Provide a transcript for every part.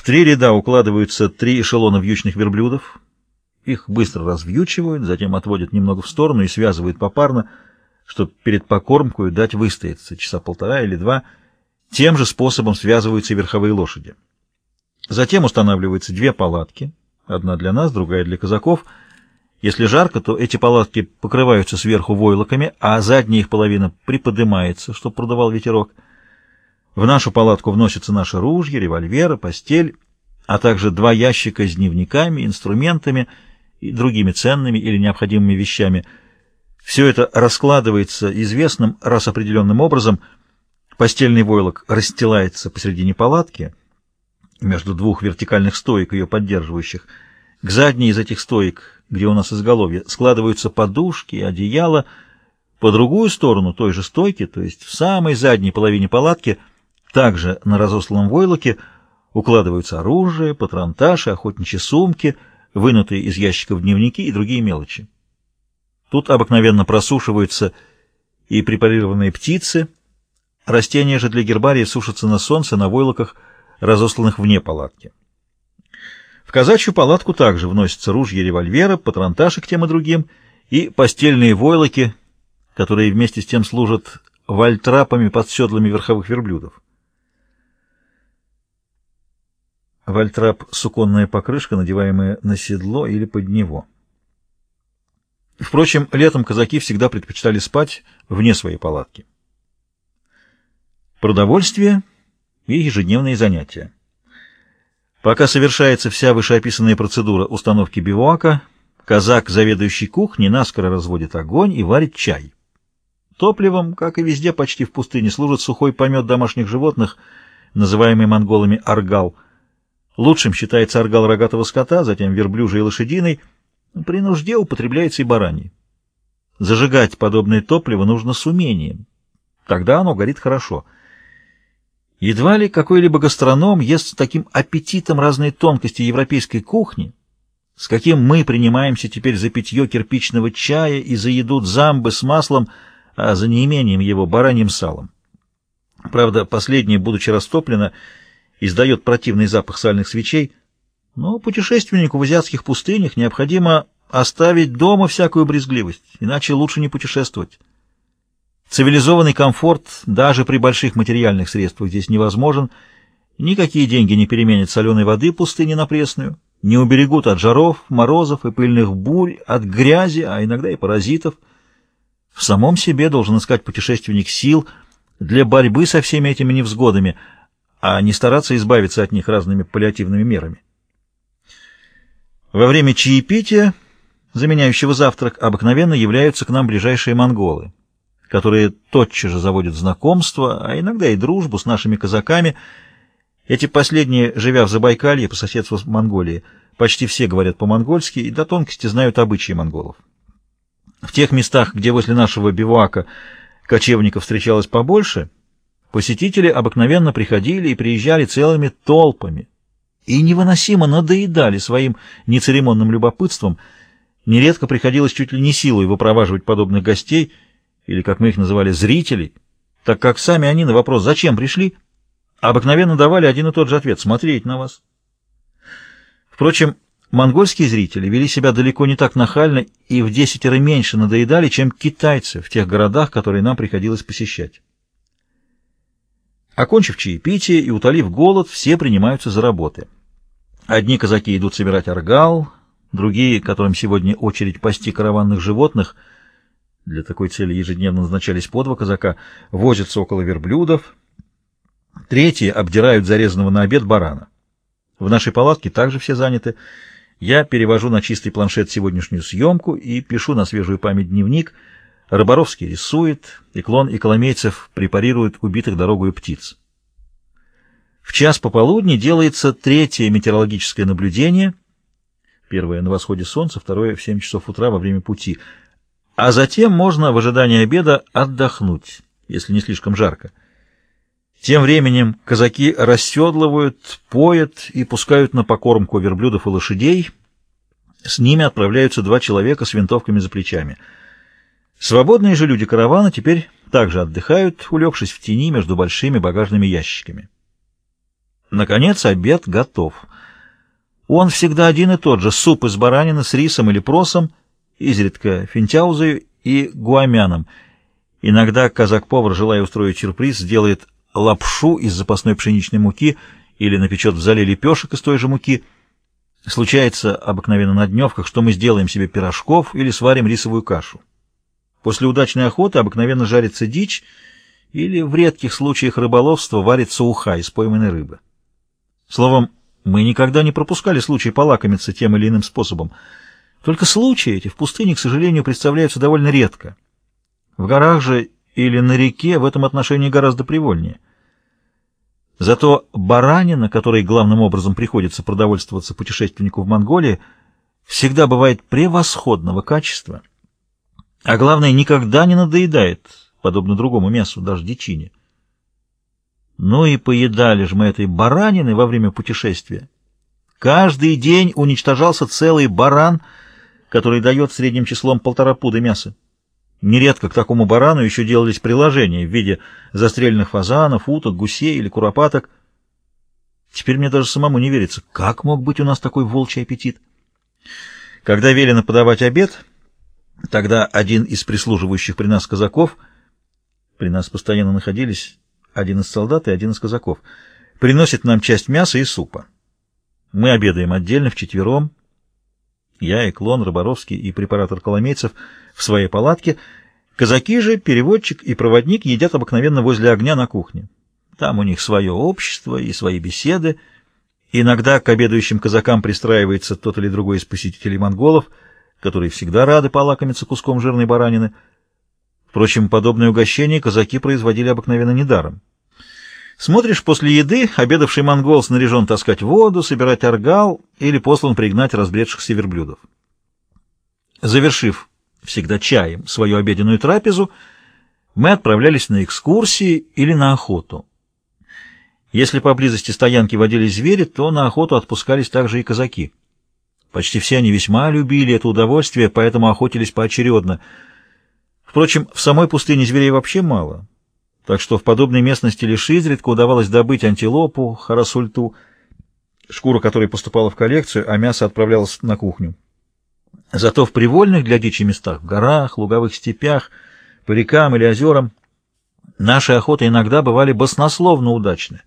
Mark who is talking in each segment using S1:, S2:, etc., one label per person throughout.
S1: В три ряда укладываются три эшелона вьючных верблюдов. Их быстро развьючивают, затем отводят немного в сторону и связывают попарно, чтобы перед покормкой дать выстояться часа полтора или два. Тем же способом связываются верховые лошади. Затем устанавливаются две палатки, одна для нас, другая для казаков. Если жарко, то эти палатки покрываются сверху войлоками, а задняя их половина приподнимается, чтобы продувал ветерок. В нашу палатку вносятся наши ружья, револьверы, постель, а также два ящика с дневниками, инструментами и другими ценными или необходимыми вещами. Все это раскладывается известным раз определенным образом. Постельный войлок расстилается посередине палатки — между двух вертикальных стоек, ее поддерживающих. К задней из этих стоек, где у нас изголовье, складываются подушки, одеяла. По другую сторону той же стойки, то есть в самой задней половине палатки, также на разосланном войлоке, укладываются оружие, патронташи, охотничьи сумки, вынутые из ящиков дневники и другие мелочи. Тут обыкновенно просушиваются и препарированные птицы, растения же для гербария сушатся на солнце, на войлоках – разосланных вне палатки. В казачью палатку также вносятся ружья револьвера, патронташи к тем и другим, и постельные войлоки, которые вместе с тем служат вальтрапами под седлами верховых верблюдов. Вальтрап — суконная покрышка, надеваемая на седло или под него. Впрочем, летом казаки всегда предпочитали спать вне своей палатки. Продовольствие и ежедневные занятия. Пока совершается вся вышеописанная процедура установки бивуака, казак, заведующий кухней, наскоро разводит огонь и варит чай. Топливом, как и везде почти в пустыне, служит сухой помет домашних животных, называемый монголами аргал. Лучшим считается аргал рогатого скота, затем верблюжий и лошадиный. При нужде употребляется и бараний. Зажигать подобное топливо нужно с умением. Тогда оно горит хорошо — Едва ли какой-либо гастроном ест с таким аппетитом разные тонкости европейской кухни, с каким мы принимаемся теперь за питье кирпичного чая и за еду замбы с маслом, а за неимением его бараньим салом. Правда, последнее, будучи растоплено, издает противный запах сальных свечей, но путешественнику в азиатских пустынях необходимо оставить дома всякую брезгливость, иначе лучше не путешествовать. Цивилизованный комфорт даже при больших материальных средствах здесь невозможен. Никакие деньги не переменят соленой воды пустыни на пресную, не уберегут от жаров, морозов и пыльных бурь, от грязи, а иногда и паразитов. В самом себе должен искать путешественник сил для борьбы со всеми этими невзгодами, а не стараться избавиться от них разными паллиативными мерами. Во время чаепития, заменяющего завтрак, обыкновенно являются к нам ближайшие монголы которые тотчас же заводят знакомство, а иногда и дружбу с нашими казаками. Эти последние, живя в Забайкалье по соседству с Монголией, почти все говорят по-монгольски и до тонкости знают обычаи монголов. В тех местах, где возле нашего бивуака кочевников встречалось побольше, посетители обыкновенно приходили и приезжали целыми толпами и невыносимо надоедали своим нецеремонным любопытством. Нередко приходилось чуть ли не силой выпроваживать подобных гостей – или, как мы их называли, зрителей, так как сами они на вопрос «Зачем пришли?» обыкновенно давали один и тот же ответ «Смотреть на вас». Впрочем, монгольские зрители вели себя далеко не так нахально и в десятеро меньше надоедали, чем китайцы в тех городах, которые нам приходилось посещать. Окончив чаепитие и утолив голод, все принимаются за работы. Одни казаки идут собирать аргал, другие, которым сегодня очередь пасти караванных животных – для такой цели ежедневно назначались по два казака, возятся около верблюдов. Третьи обдирают зарезанного на обед барана. В нашей палатке также все заняты. Я перевожу на чистый планшет сегодняшнюю съемку и пишу на свежую память дневник. Рыборовский рисует, и клон и коломейцев препарируют убитых дорогою птиц. В час пополудни делается третье метеорологическое наблюдение. Первое на восходе солнца, второе в 7 часов утра во время пути — а затем можно в ожидании обеда отдохнуть, если не слишком жарко. Тем временем казаки расседлывают, поят и пускают на покормку верблюдов и лошадей. С ними отправляются два человека с винтовками за плечами. Свободные же люди каравана теперь также отдыхают, улегшись в тени между большими багажными ящиками. Наконец обед готов. Он всегда один и тот же — суп из баранины с рисом или просом, изредка финтяузою и гуамяном. Иногда казак-повар, желая устроить сюрприз, сделает лапшу из запасной пшеничной муки или напечет в зале лепешек из той же муки. Случается обыкновенно на дневках, что мы сделаем себе пирожков или сварим рисовую кашу. После удачной охоты обыкновенно жарится дичь или в редких случаях рыболовства варится уха из пойманной рыбы. Словом, мы никогда не пропускали случай полакомиться тем или иным способом. Только случаи эти в пустыне, к сожалению, представляются довольно редко. В горах же или на реке в этом отношении гораздо привольнее. Зато баранина, которой главным образом приходится продовольствоваться путешественнику в Монголии, всегда бывает превосходного качества, а главное, никогда не надоедает, подобно другому мясу, даже дичине. Ну и поедали же мы этой баранины во время путешествия. Каждый день уничтожался целый баран, который дает средним числом полтора пуда мяса. Нередко к такому барану еще делались приложения в виде застреленных фазанов, уток, гусей или куропаток. Теперь мне даже самому не верится, как мог быть у нас такой волчий аппетит. Когда велено подавать обед, тогда один из прислуживающих при нас казаков, при нас постоянно находились один из солдат и один из казаков, приносит нам часть мяса и супа. Мы обедаем отдельно, вчетвером, я и Клон, Роборовский и препаратор Коломейцев в своей палатке. Казаки же, переводчик и проводник едят обыкновенно возле огня на кухне. Там у них свое общество и свои беседы. Иногда к обедающим казакам пристраивается тот или другой из посетителей монголов, которые всегда рады полакомиться куском жирной баранины. Впрочем, подобное угощение казаки производили обыкновенно недаром. Смотришь, после еды обедавший монгол снаряжен таскать воду, собирать аргал или послан пригнать разбредшихся верблюдов. Завершив всегда чаем свою обеденную трапезу, мы отправлялись на экскурсии или на охоту. Если поблизости стоянки водились звери, то на охоту отпускались также и казаки. Почти все они весьма любили это удовольствие, поэтому охотились поочередно. Впрочем, в самой пустыне зверей вообще мало — так что в подобной местности лишь изредка удавалось добыть антилопу, харасульту, шкура которой поступала в коллекцию, а мясо отправлялось на кухню. Зато в привольных для дичи местах, в горах, луговых степях, по рекам или озерам, наши охоты иногда бывали баснословно удачны.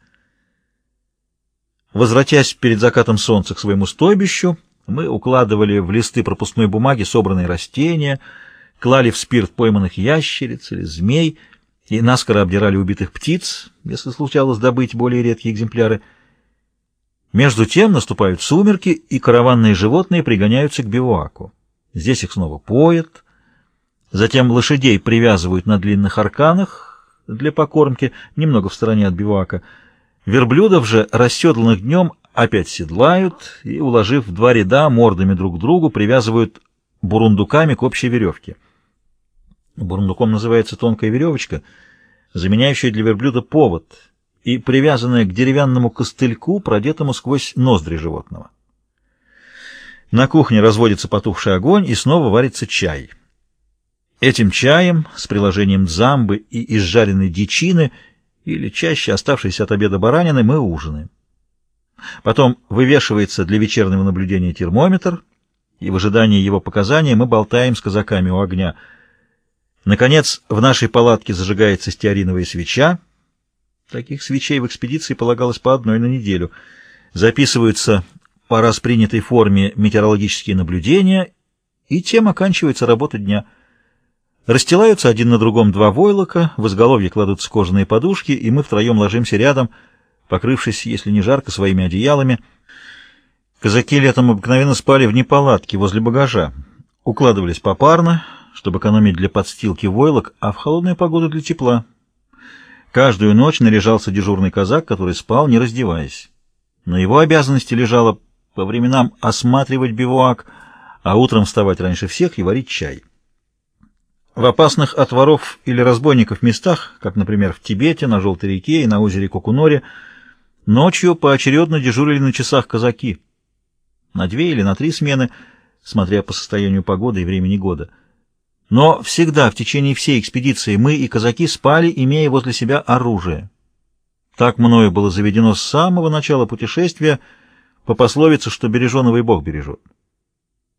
S1: Возвратясь перед закатом солнца к своему стойбищу, мы укладывали в листы пропускной бумаги собранные растения, клали в спирт пойманных ящериц или змей — и наскоро обдирали убитых птиц, если случалось добыть более редкие экземпляры. Между тем наступают сумерки, и караванные животные пригоняются к бивуаку. Здесь их снова поят, затем лошадей привязывают на длинных арканах для покормки, немного в стороне от бивуака. Верблюдов же, расседланных днем, опять седлают и, уложив в два ряда мордами друг к другу, привязывают бурундуками к общей веревке. Бурундуком называется тонкая веревочка, заменяющая для верблюда повод и привязанная к деревянному костыльку, продетому сквозь ноздри животного. На кухне разводится потухший огонь и снова варится чай. Этим чаем с приложением дзамбы и изжаренной дичины или чаще оставшейся от обеда баранины мы ужинаем. Потом вывешивается для вечернего наблюдения термометр, и в ожидании его показания мы болтаем с казаками у огня – Наконец, в нашей палатке зажигается стеариновая свеча. Таких свечей в экспедиции полагалось по одной на неделю. Записываются по распринятой форме метеорологические наблюдения, и тем оканчивается работа дня. Расстилаются один на другом два войлока, в изголовье кладутся кожаные подушки, и мы втроем ложимся рядом, покрывшись, если не жарко, своими одеялами. Казаки летом обыкновенно спали вне палатки, возле багажа. Укладывались попарно, чтобы экономить для подстилки войлок, а в холодную погоду для тепла. Каждую ночь наряжался дежурный казак, который спал, не раздеваясь. На его обязанности лежало по временам осматривать бивуак, а утром вставать раньше всех и варить чай. В опасных от воров или разбойников местах, как, например, в Тибете, на Желтой реке и на озере Кокуноре, ночью поочередно дежурили на часах казаки. На две или на три смены, смотря по состоянию погоды и времени года — но всегда в течение всей экспедиции мы и казаки спали, имея возле себя оружие. Так мною было заведено с самого начала путешествия по пословице, что береженого и Бог бережет.